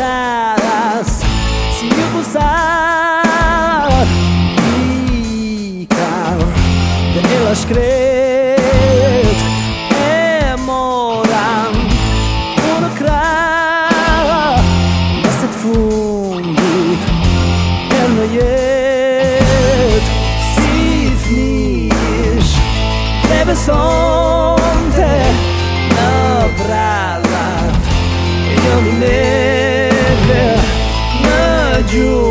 pulseiras, se pulsar fica. É de elas crer é moram por cra nesse fundo é é se fnis deve sonte na brada e eu me iluminar na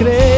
elas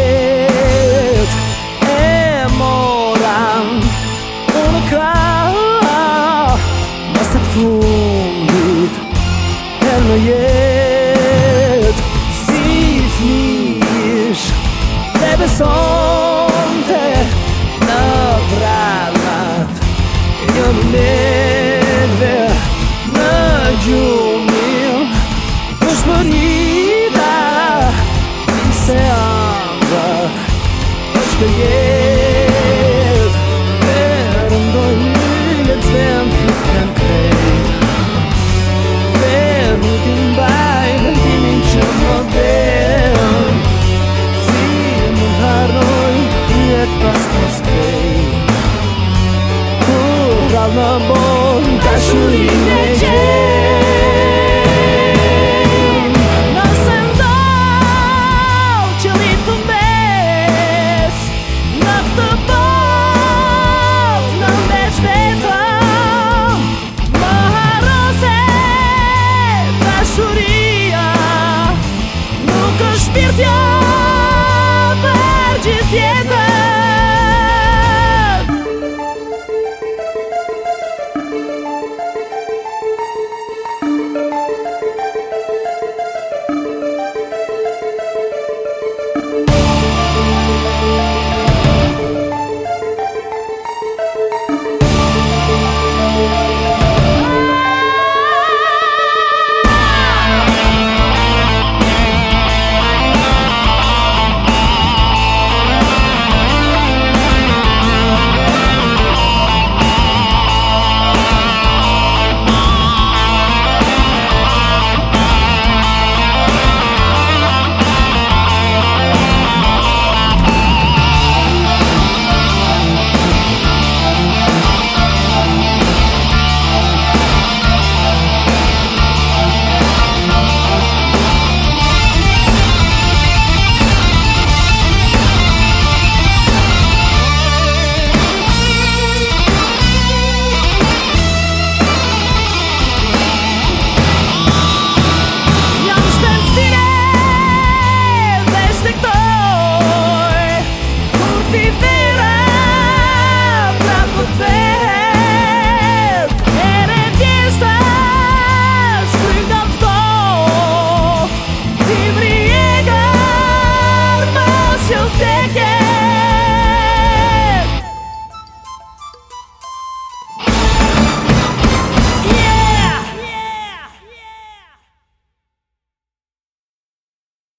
那么在树林